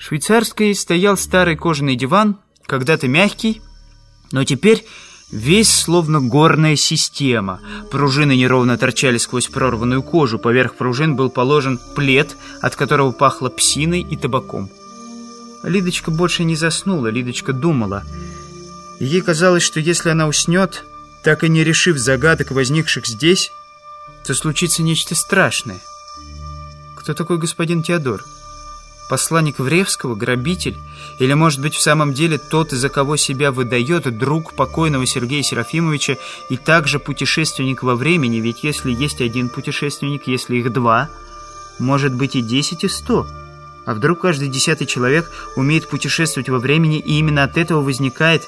швейцарской стоял старый кожаный диван, когда-то мягкий, но теперь весь словно горная система. Пружины неровно торчали сквозь прорванную кожу, поверх пружин был положен плед, от которого пахло псиной и табаком. Лидочка больше не заснула, Лидочка думала. Ей казалось, что если она уснет, так и не решив загадок, возникших здесь, то случится нечто страшное. Кто такой господин Теодор? Посланник Вревского, грабитель? Или, может быть, в самом деле тот, из-за кого себя выдает друг покойного Сергея Серафимовича и также путешественник во времени? Ведь если есть один путешественник, если их два, может быть и десять, и сто. А вдруг каждый десятый человек умеет путешествовать во времени, и именно от этого возникает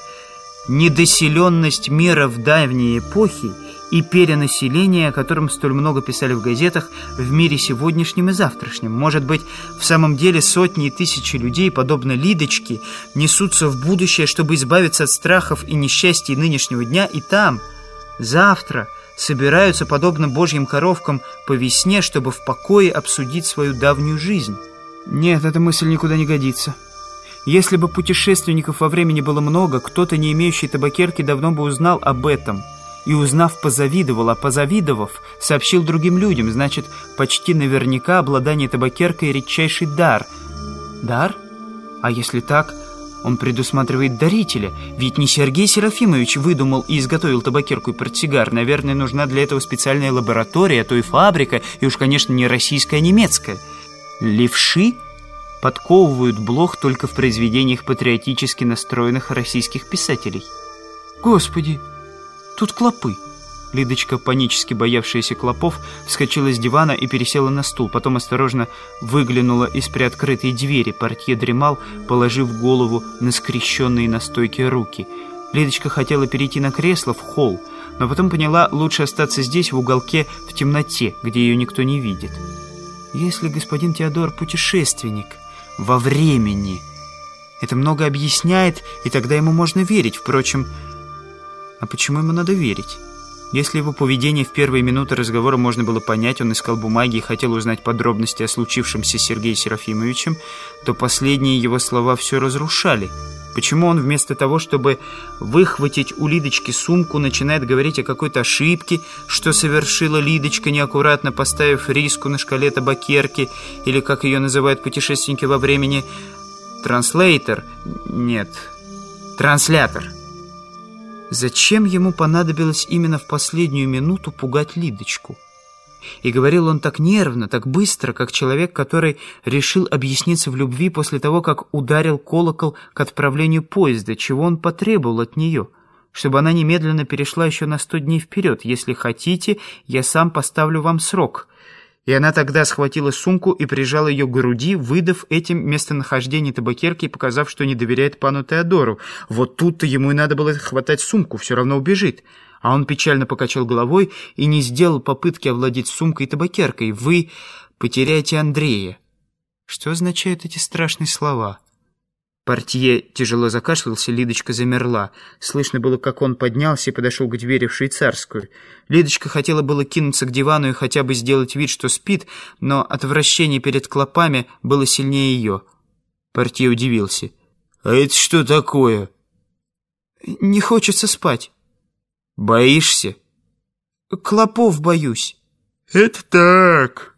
недоселенность мира в давние эпохи и перенаселение, о котором столь много писали в газетах, в мире сегодняшнем и завтрашнем. Может быть, в самом деле сотни и тысячи людей, подобно Лидочке, несутся в будущее, чтобы избавиться от страхов и несчастий нынешнего дня, и там, завтра, собираются, подобно божьим коровкам, по весне, чтобы в покое обсудить свою давнюю жизнь. Нет, эта мысль никуда не годится. Если бы путешественников во времени было много, кто-то, не имеющий табакерки, давно бы узнал об этом. И узнав, позавидовал, а позавидовав, сообщил другим людям. Значит, почти наверняка обладание табакеркой — редчайший дар. Дар? А если так, он предусматривает дарителя. Ведь не Сергей Серафимович выдумал и изготовил табакерку и портсигар. Наверное, нужна для этого специальная лаборатория, а то и фабрика, и уж, конечно, не российская, а немецкая. Левши подковывают блох только в произведениях патриотически настроенных российских писателей. Господи, тут клопы. Лидочка, панически боявшаяся клопов, вскочила с дивана и пересела на стул. Потом осторожно выглянула из приоткрытой двери. Портье дремал, положив голову на скрещенные на стойке руки. Лидочка хотела перейти на кресло в холл, но потом поняла, лучше остаться здесь, в уголке, в темноте, где ее никто не видит. Если господин Теодор путешественник во времени, это много объясняет, и тогда ему можно верить. Впрочем, а почему ему надо верить? Если его поведение в первые минуты разговора можно было понять, он искал бумаги и хотел узнать подробности о случившемся с Сергеем Серафимовичем, то последние его слова все разрушали. Почему он вместо того, чтобы выхватить у Лидочки сумку, начинает говорить о какой-то ошибке, что совершила Лидочка, неаккуратно поставив риску на шкале табакерки, или, как ее называют путешественники во времени, транслейтер? Нет, транслятор. Зачем ему понадобилось именно в последнюю минуту пугать Лидочку? И говорил он так нервно, так быстро, как человек, который решил объясниться в любви после того, как ударил колокол к отправлению поезда, чего он потребовал от нее, чтобы она немедленно перешла еще на сто дней вперед. «Если хотите, я сам поставлю вам срок». И она тогда схватила сумку и прижала ее к груди, выдав этим местонахождение табакерки и показав, что не доверяет пану Теодору. Вот тут-то ему и надо было хватать сумку, все равно убежит. А он печально покачал головой и не сделал попытки овладеть сумкой и табакеркой. «Вы потеряете Андрея». Что означают эти страшные слова? Портье тяжело закашлялся, Лидочка замерла. Слышно было, как он поднялся и подошел к двери в швейцарскую. Лидочка хотела было кинуться к дивану и хотя бы сделать вид, что спит, но отвращение перед клопами было сильнее ее. Портье удивился. «А это что такое?» «Не хочется спать». «Боишься?» «Клопов боюсь». «Это так...»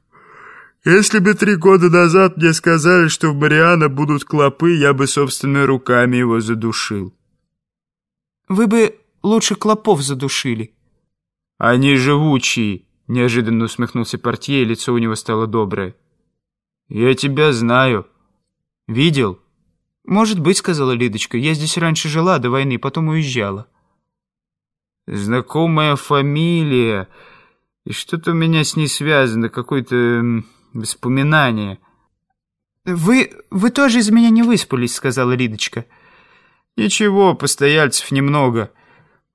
Если бы три года назад мне сказали, что в Мариана будут клопы, я бы собственными руками его задушил. Вы бы лучше клопов задушили. Они живучие, неожиданно усмехнулся портье, и лицо у него стало доброе. Я тебя знаю. Видел? Может быть, сказала Лидочка. Я здесь раньше жила до войны, потом уезжала. Знакомая фамилия. И что-то у меня с ней связано, какой-то воспоминания. «Вы... вы тоже из меня не выспались», — сказала Лидочка. «Ничего, постояльцев немного.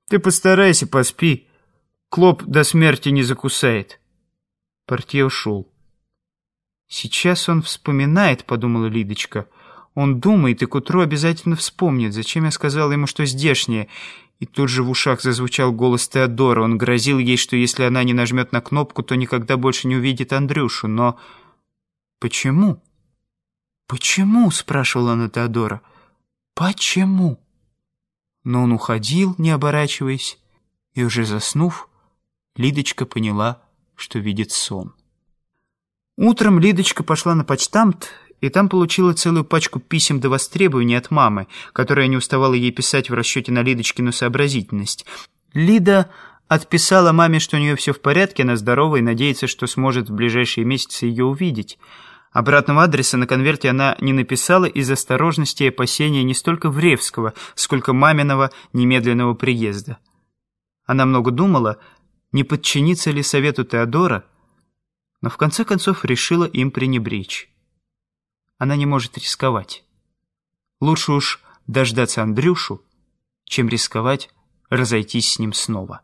Ты постарайся, поспи. Клоп до смерти не закусает». Портье ушел. «Сейчас он вспоминает», — подумала Лидочка. «Он думает и к утру обязательно вспомнит. Зачем я сказала ему, что здешнее?» И тут же в ушах зазвучал голос Теодора. Он грозил ей, что если она не нажмет на кнопку, то никогда больше не увидит Андрюшу. Но почему? «Почему?» — спрашивала она Теодора. «Почему?» Но он уходил, не оборачиваясь, и уже заснув, Лидочка поняла, что видит сон. Утром Лидочка пошла на почтамт и там получила целую пачку писем до востребования от мамы, которая не уставала ей писать в расчете на Лидочкину сообразительность. Лида отписала маме, что у нее все в порядке, она здорова и надеется, что сможет в ближайшие месяцы ее увидеть. Обратного адреса на конверте она не написала из осторожности и опасения не столько Вревского, сколько маминого немедленного приезда. Она много думала, не подчиниться ли совету Теодора, но в конце концов решила им пренебречь. Она не может рисковать. Лучше уж дождаться Андрюшу, чем рисковать разойтись с ним снова.